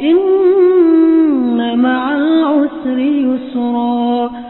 إِنَّ مَعَ الْعُسْرِ يُسْرًا.